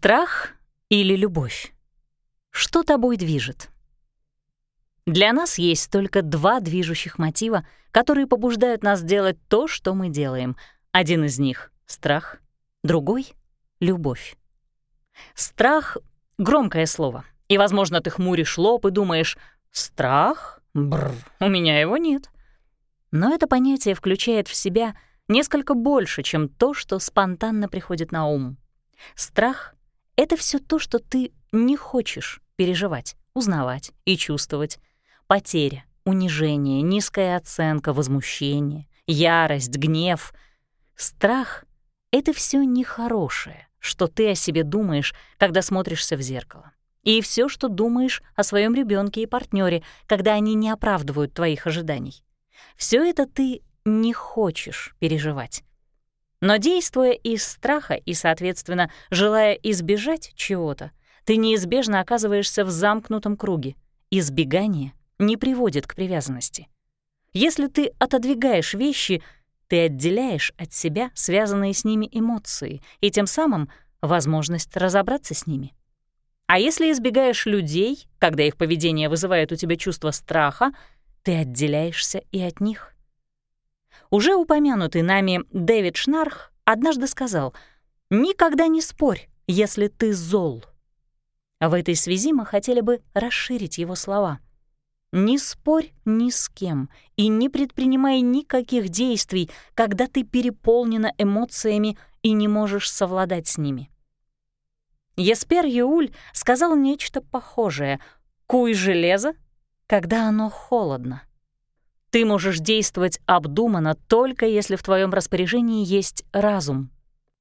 Страх или любовь? Что тобой движет? Для нас есть только два движущих мотива, которые побуждают нас делать то, что мы делаем. Один из них — страх, другой — любовь. Страх — громкое слово, и, возможно, ты хмуришь лоб и думаешь «Страх? Бррр, у меня его нет». Но это понятие включает в себя несколько больше, чем то, что спонтанно приходит на ум. Страх — это все то, что ты не хочешь переживать, узнавать и чувствовать. Потеря, унижение, низкая оценка, возмущение, ярость, гнев. Страх — это все нехорошее, что ты о себе думаешь, когда смотришься в зеркало. И все, что думаешь о своем ребенке и партнере, когда они не оправдывают твоих ожиданий. Все это ты не хочешь переживать. Но действуя из страха и, соответственно, желая избежать чего-то, ты неизбежно оказываешься в замкнутом круге. Избегание не приводит к привязанности. Если ты отодвигаешь вещи, ты отделяешь от себя связанные с ними эмоции и тем самым возможность разобраться с ними. А если избегаешь людей, когда их поведение вызывает у тебя чувство страха, ты отделяешься и от них. Уже упомянутый нами Дэвид Шнарх однажды сказал «Никогда не спорь, если ты зол». В этой связи мы хотели бы расширить его слова. Не спорь ни с кем и не предпринимай никаких действий, когда ты переполнена эмоциями и не можешь совладать с ними. Еспер Юуль сказал нечто похожее «Куй железо, когда оно холодно». Ты можешь действовать обдуманно только если в твоем распоряжении есть разум.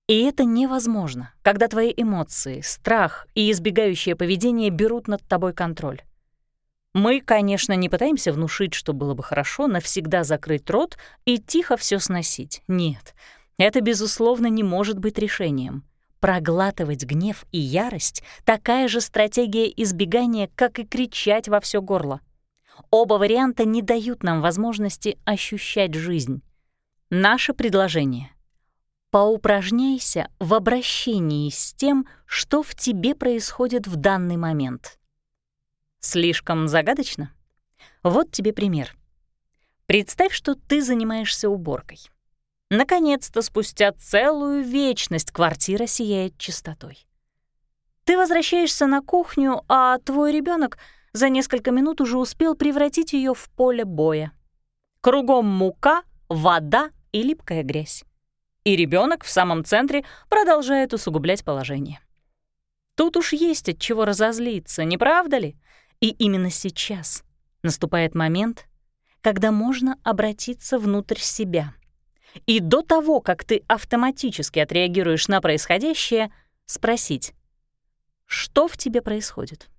И это невозможно, когда твои эмоции, страх и избегающее поведение берут над тобой контроль. Мы, конечно, не пытаемся внушить, что было бы хорошо навсегда закрыть рот и тихо все сносить. Нет, это, безусловно, не может быть решением. Проглатывать гнев и ярость — такая же стратегия избегания, как и кричать во все горло. Оба варианта не дают нам возможности ощущать жизнь. Наше предложение — поупражняйся в обращении с тем, что в тебе происходит в данный момент. Слишком загадочно? Вот тебе пример. Представь, что ты занимаешься уборкой. Наконец-то, спустя целую вечность, квартира сияет чистотой. Ты возвращаешься на кухню, а твой ребенок за несколько минут уже успел превратить ее в поле боя. Кругом мука, вода и липкая грязь. И ребенок в самом центре продолжает усугублять положение. Тут уж есть от чего разозлиться, не правда ли? И именно сейчас наступает момент, когда можно обратиться внутрь себя — и до того, как ты автоматически отреагируешь на происходящее, спросить, что в тебе происходит?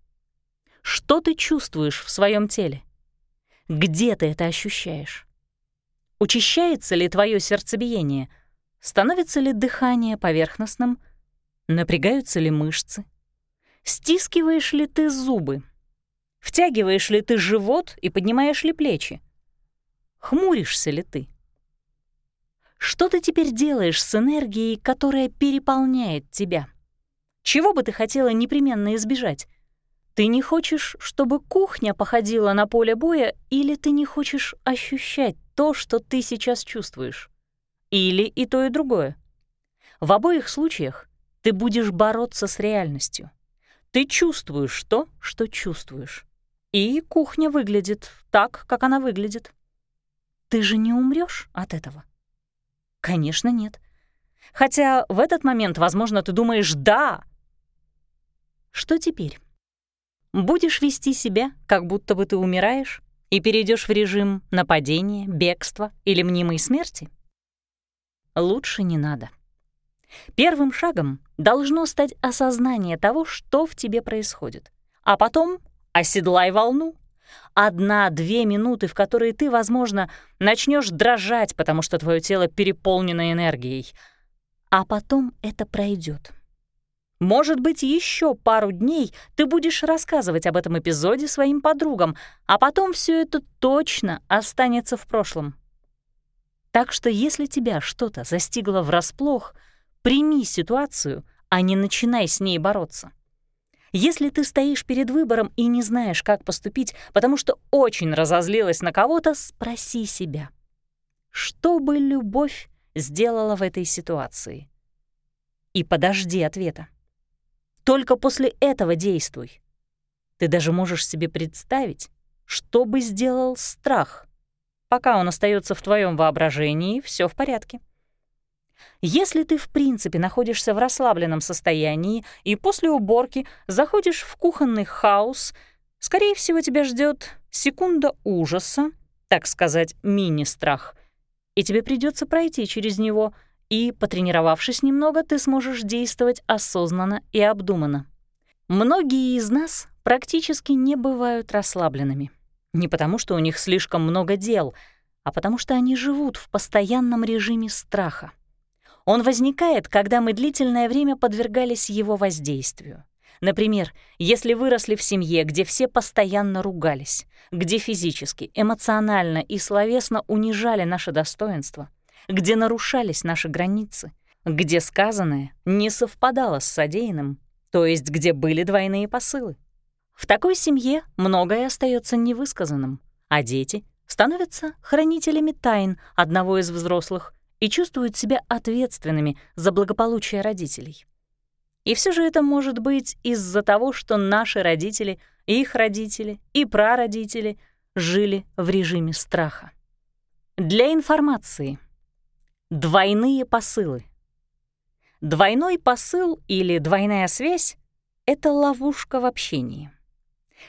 Что ты чувствуешь в своем теле? Где ты это ощущаешь? Учащается ли твое сердцебиение? Становится ли дыхание поверхностным? Напрягаются ли мышцы? Стискиваешь ли ты зубы? Втягиваешь ли ты живот и поднимаешь ли плечи? Хмуришься ли ты? Что ты теперь делаешь с энергией, которая переполняет тебя? Чего бы ты хотела непременно избежать? Ты не хочешь, чтобы кухня походила на поле боя, или ты не хочешь ощущать то, что ты сейчас чувствуешь? Или и то, и другое. В обоих случаях ты будешь бороться с реальностью. Ты чувствуешь то, что чувствуешь. И кухня выглядит так, как она выглядит. Ты же не умрешь от этого. Конечно, нет. Хотя в этот момент, возможно, ты думаешь «да». Что теперь? Будешь вести себя, как будто бы ты умираешь, и перейдешь в режим нападения, бегства или мнимой смерти? Лучше не надо. Первым шагом должно стать осознание того, что в тебе происходит. А потом оседлай волну. Одна-две минуты, в которые ты, возможно, начнешь дрожать, потому что твое тело переполнено энергией. А потом это пройдет. Может быть, еще пару дней ты будешь рассказывать об этом эпизоде своим подругам, а потом все это точно останется в прошлом. Так что если тебя что-то застигло врасплох, прими ситуацию, а не начинай с ней бороться. Если ты стоишь перед выбором и не знаешь, как поступить, потому что очень разозлилась на кого-то, спроси себя, что бы любовь сделала в этой ситуации? И подожди ответа. Только после этого действуй. Ты даже можешь себе представить, что бы сделал страх. Пока он остается в твоем воображении, все в порядке. Если ты в принципе находишься в расслабленном состоянии и после уборки заходишь в кухонный хаос, скорее всего, тебя ждет секунда ужаса, так сказать, мини-страх, и тебе придется пройти через него, и, потренировавшись немного, ты сможешь действовать осознанно и обдуманно. Многие из нас практически не бывают расслабленными. Не потому, что у них слишком много дел, а потому что они живут в постоянном режиме страха. Он возникает, когда мы длительное время подвергались его воздействию. Например, если выросли в семье, где все постоянно ругались, где физически, эмоционально и словесно унижали наше достоинство, где нарушались наши границы, где сказанное не совпадало с содеянным, то есть где были двойные посылы. В такой семье многое остается невысказанным, а дети становятся хранителями тайн одного из взрослых и чувствуют себя ответственными за благополучие родителей. И все же это может быть из-за того, что наши родители, их родители и прародители жили в режиме страха. Для информации. Двойные посылы. Двойной посыл или двойная связь — это ловушка в общении.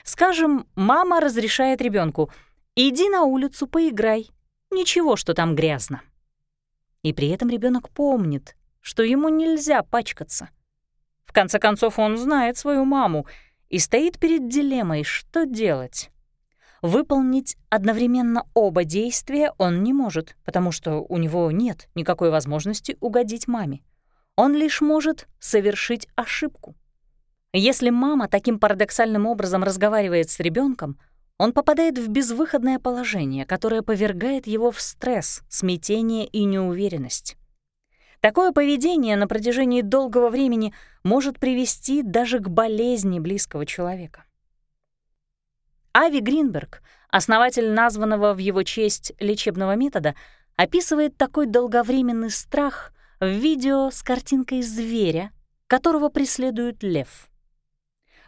Скажем, мама разрешает ребенку «иди на улицу, поиграй, ничего, что там грязно». И при этом ребенок помнит, что ему нельзя пачкаться. В конце концов, он знает свою маму и стоит перед дилеммой, что делать. Выполнить одновременно оба действия он не может, потому что у него нет никакой возможности угодить маме. Он лишь может совершить ошибку. Если мама таким парадоксальным образом разговаривает с ребенком, он попадает в безвыходное положение, которое повергает его в стресс, смятение и неуверенность. Такое поведение на протяжении долгого времени может привести даже к болезни близкого человека. Ави Гринберг, основатель названного в его честь лечебного метода, описывает такой долговременный страх в видео с картинкой зверя, которого преследует лев.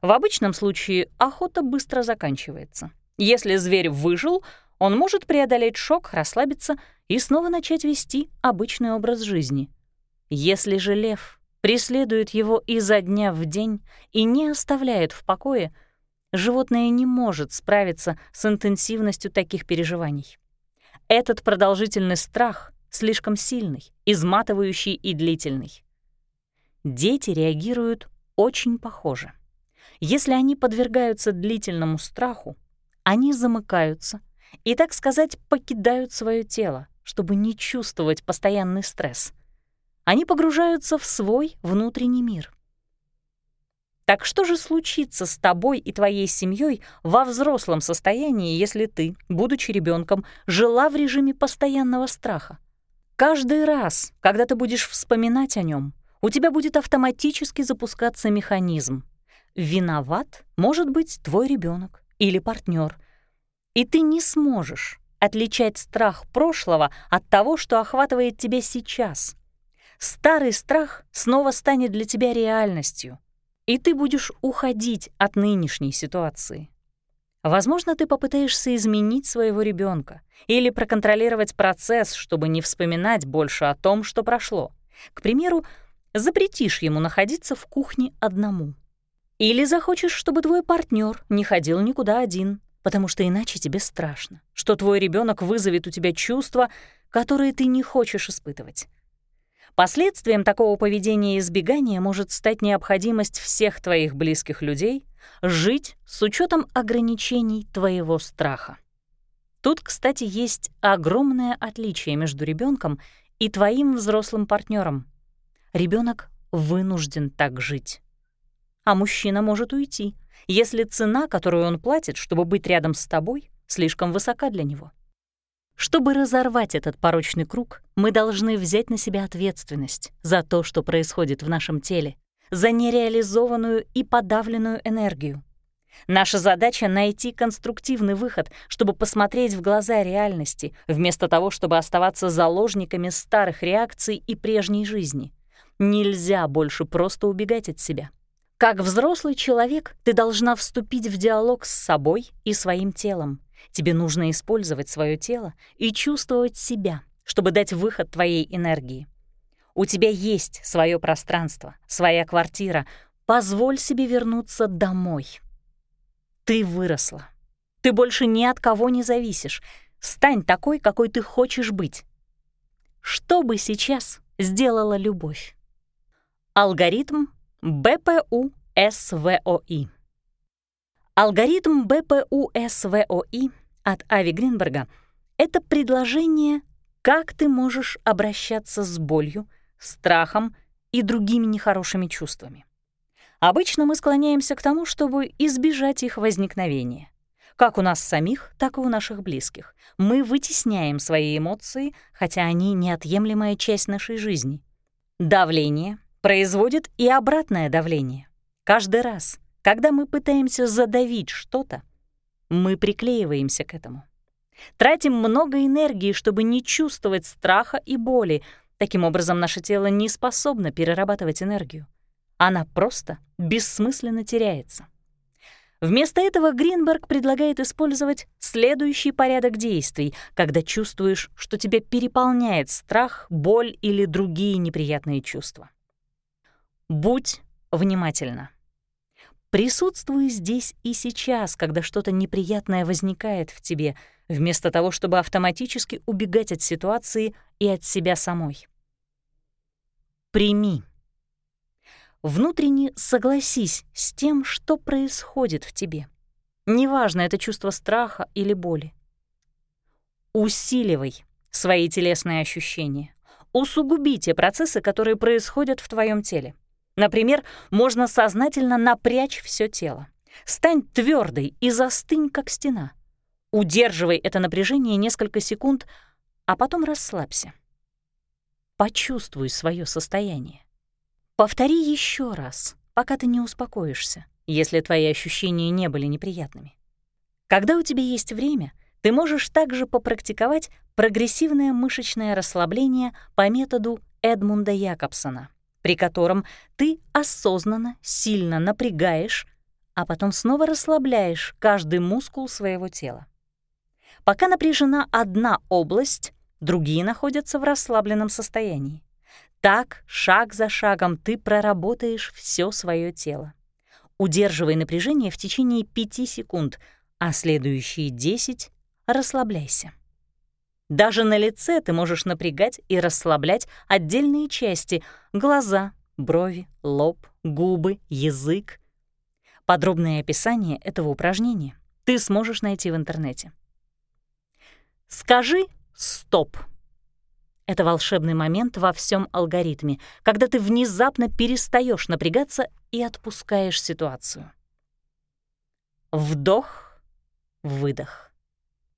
В обычном случае охота быстро заканчивается. Если зверь выжил, он может преодолеть шок, расслабиться и снова начать вести обычный образ жизни. Если же лев преследует его изо дня в день и не оставляет в покое, животное не может справиться с интенсивностью таких переживаний. Этот продолжительный страх слишком сильный, изматывающий и длительный. Дети реагируют очень похоже. Если они подвергаются длительному страху, они замыкаются и, так сказать, покидают свое тело, чтобы не чувствовать постоянный стресс. Они погружаются в свой внутренний мир. Так что же случится с тобой и твоей семьей во взрослом состоянии, если ты, будучи ребенком, жила в режиме постоянного страха? Каждый раз, когда ты будешь вспоминать о нем, у тебя будет автоматически запускаться механизм. Виноват может быть твой ребенок или партнер. И ты не сможешь отличать страх прошлого от того, что охватывает тебя сейчас. Старый страх снова станет для тебя реальностью, и ты будешь уходить от нынешней ситуации. Возможно, ты попытаешься изменить своего ребенка или проконтролировать процесс, чтобы не вспоминать больше о том, что прошло. К примеру, запретишь ему находиться в кухне одному. Или захочешь, чтобы твой партнер не ходил никуда один, потому что иначе тебе страшно, что твой ребенок вызовет у тебя чувства, которые ты не хочешь испытывать. Последствием такого поведения и избегания может стать необходимость всех твоих близких людей жить с учетом ограничений твоего страха. Тут, кстати, есть огромное отличие между ребенком и твоим взрослым партнером. Ребенок вынужден так жить а мужчина может уйти, если цена, которую он платит, чтобы быть рядом с тобой, слишком высока для него. Чтобы разорвать этот порочный круг, мы должны взять на себя ответственность за то, что происходит в нашем теле, за нереализованную и подавленную энергию. Наша задача — найти конструктивный выход, чтобы посмотреть в глаза реальности, вместо того, чтобы оставаться заложниками старых реакций и прежней жизни. Нельзя больше просто убегать от себя. Как взрослый человек ты должна вступить в диалог с собой и своим телом. Тебе нужно использовать свое тело и чувствовать себя, чтобы дать выход твоей энергии. У тебя есть свое пространство, своя квартира. Позволь себе вернуться домой. Ты выросла. Ты больше ни от кого не зависишь. Стань такой, какой ты хочешь быть. Что бы сейчас сделала любовь? Алгоритм БПУ-СВОИ. Алгоритм БПУ-СВОИ от Ави Гринберга — это предложение, как ты можешь обращаться с болью, страхом и другими нехорошими чувствами. Обычно мы склоняемся к тому, чтобы избежать их возникновения. Как у нас самих, так и у наших близких. Мы вытесняем свои эмоции, хотя они неотъемлемая часть нашей жизни. Давление производит и обратное давление. Каждый раз, когда мы пытаемся задавить что-то, мы приклеиваемся к этому. Тратим много энергии, чтобы не чувствовать страха и боли, Таким образом, наше тело не способно перерабатывать энергию. Она просто бессмысленно теряется. Вместо этого Гринберг предлагает использовать следующий порядок действий, когда чувствуешь, что тебя переполняет страх, боль или другие неприятные чувства. Будь внимательна. Присутствуй здесь и сейчас, когда что-то неприятное возникает в тебе, вместо того, чтобы автоматически убегать от ситуации и от себя самой. Прими. Внутренне согласись с тем, что происходит в тебе. Неважно, это чувство страха или боли. Усиливай свои телесные ощущения. Усугубите процессы, которые происходят в твоем теле. Например, можно сознательно напрячь все тело. Стань твердой и застынь, как стена. Удерживай это напряжение несколько секунд, а потом расслабься. Почувствуй свое состояние. Повтори еще раз, пока ты не успокоишься, если твои ощущения не были неприятными. Когда у тебя есть время, ты можешь также попрактиковать прогрессивное мышечное расслабление по методу Эдмунда Якобсона, при котором ты осознанно сильно напрягаешь, а потом снова расслабляешь каждый мускул своего тела. Пока напряжена одна область, другие находятся в расслабленном состоянии. Так, шаг за шагом, ты проработаешь все свое тело. Удерживай напряжение в течение 5 секунд, а следующие 10 расслабляйся. Даже на лице ты можешь напрягать и расслаблять отдельные части — глаза, брови, лоб, губы, язык. Подробное описание этого упражнения ты сможешь найти в интернете. Скажи Стоп. Это волшебный момент во всем алгоритме, когда ты внезапно перестаешь напрягаться и отпускаешь ситуацию. Вдох, выдох.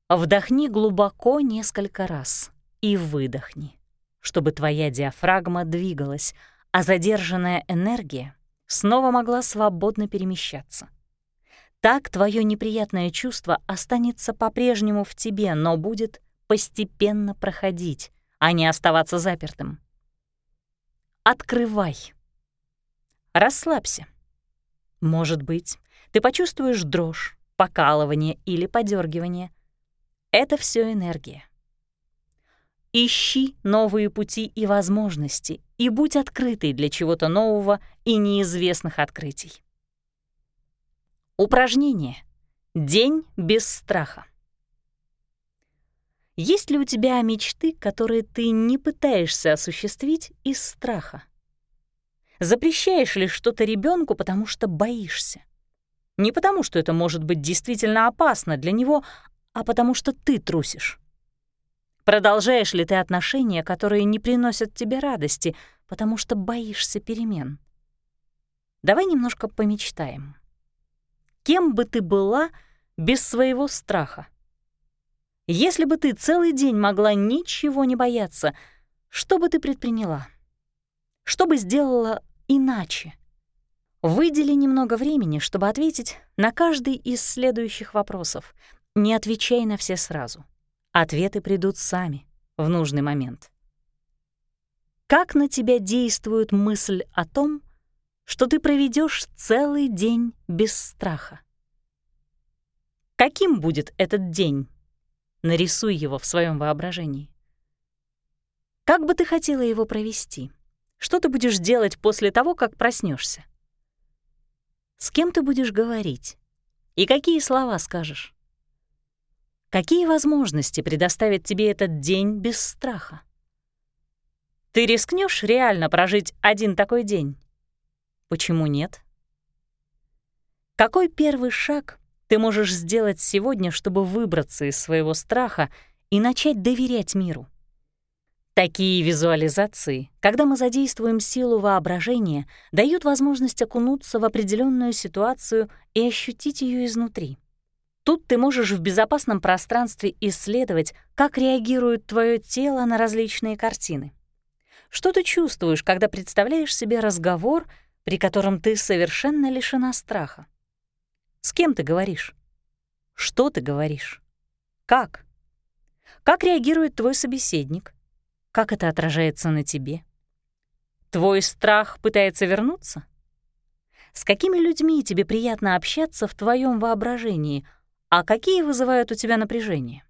Вдохни глубоко несколько раз и выдохни, чтобы твоя диафрагма двигалась, а задержанная энергия снова могла свободно перемещаться. Так твое неприятное чувство останется по-прежнему в тебе, но будет постепенно проходить, а не оставаться запертым. Открывай. Расслабься. Может быть, ты почувствуешь дрожь, покалывание или подергивание. Это все энергия. Ищи новые пути и возможности и будь открытый для чего-то нового и неизвестных открытий. Упражнение. День без страха. Есть ли у тебя мечты, которые ты не пытаешься осуществить из страха? Запрещаешь ли что-то ребенку, потому что боишься? Не потому, что это может быть действительно опасно для него, а потому что ты трусишь. Продолжаешь ли ты отношения, которые не приносят тебе радости, потому что боишься перемен? Давай немножко помечтаем. Кем бы ты была без своего страха? Если бы ты целый день могла ничего не бояться, что бы ты предприняла? Что бы сделала иначе? Выдели немного времени, чтобы ответить на каждый из следующих вопросов. Не отвечай на все сразу. Ответы придут сами, в нужный момент. Как на тебя действует мысль о том, что ты проведешь целый день без страха? Каким будет этот день? Нарисуй его в своем воображении. Как бы ты хотела его провести? Что ты будешь делать после того, как проснешься? С кем ты будешь говорить? И какие слова скажешь? Какие возможности предоставит тебе этот день без страха? Ты рискнешь реально прожить один такой день? Почему нет? Какой первый шаг ты можешь сделать сегодня, чтобы выбраться из своего страха и начать доверять миру? Такие визуализации, когда мы задействуем силу воображения, дают возможность окунуться в определенную ситуацию и ощутить ее изнутри. Тут ты можешь в безопасном пространстве исследовать, как реагирует твое тело на различные картины. Что ты чувствуешь, когда представляешь себе разговор, при котором ты совершенно лишена страха? С кем ты говоришь? Что ты говоришь? Как? Как реагирует твой собеседник? Как это отражается на тебе? Твой страх пытается вернуться? С какими людьми тебе приятно общаться в твоем воображении, а какие вызывают у тебя напряжение?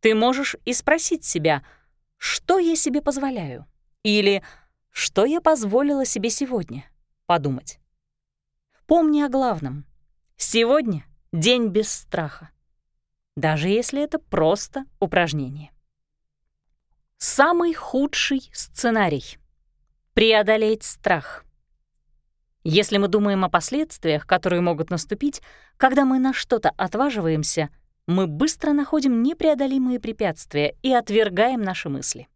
Ты можешь и спросить себя — что я себе позволяю? Или что я позволила себе сегодня подумать? Помни о главном. Сегодня день без страха. Даже если это просто упражнение. Самый худший сценарий — преодолеть страх. Если мы думаем о последствиях, которые могут наступить, когда мы на что-то отваживаемся — мы быстро находим непреодолимые препятствия и отвергаем наши мысли.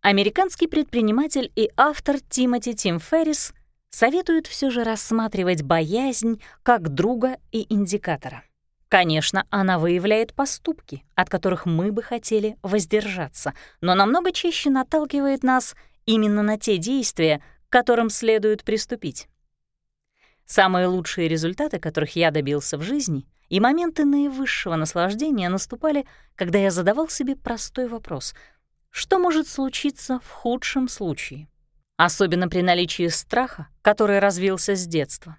Американский предприниматель и автор Тимоти Тим Феррис советует все же рассматривать боязнь как друга и индикатора. Конечно, она выявляет поступки, от которых мы бы хотели воздержаться, но намного чаще наталкивает нас именно на те действия, к которым следует приступить. Самые лучшие результаты, которых я добился в жизни, и моменты наивысшего наслаждения наступали, когда я задавал себе простой вопрос — что может случиться в худшем случае? Особенно при наличии страха, который развился с детства.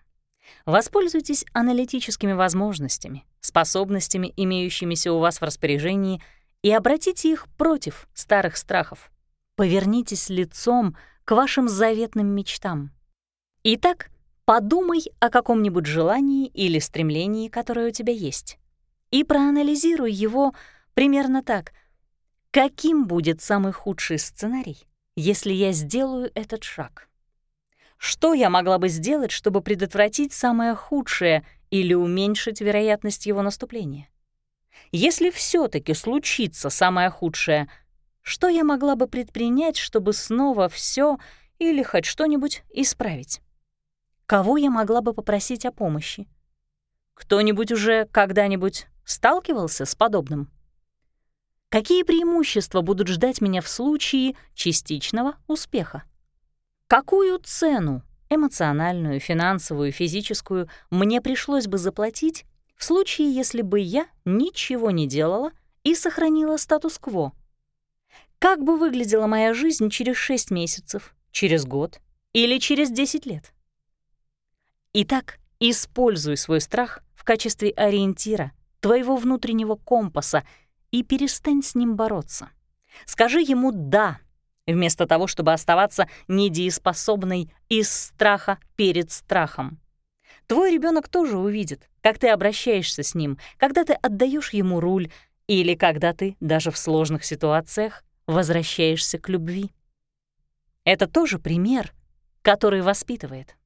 Воспользуйтесь аналитическими возможностями, способностями, имеющимися у вас в распоряжении, и обратите их против старых страхов. Повернитесь лицом к вашим заветным мечтам. Итак, Подумай о каком-нибудь желании или стремлении, которое у тебя есть, и проанализируй его примерно так. Каким будет самый худший сценарий, если я сделаю этот шаг? Что я могла бы сделать, чтобы предотвратить самое худшее или уменьшить вероятность его наступления? Если все таки случится самое худшее, что я могла бы предпринять, чтобы снова все или хоть что-нибудь исправить? Кого я могла бы попросить о помощи? Кто-нибудь уже когда-нибудь сталкивался с подобным? Какие преимущества будут ждать меня в случае частичного успеха? Какую цену, эмоциональную, финансовую, физическую, мне пришлось бы заплатить в случае, если бы я ничего не делала и сохранила статус-кво? Как бы выглядела моя жизнь через 6 месяцев, через год или через 10 лет? Итак, используй свой страх в качестве ориентира, твоего внутреннего компаса, и перестань с ним бороться. Скажи ему «да», вместо того, чтобы оставаться недееспособной из страха перед страхом. Твой ребенок тоже увидит, как ты обращаешься с ним, когда ты отдаешь ему руль или когда ты, даже в сложных ситуациях, возвращаешься к любви. Это тоже пример, который воспитывает.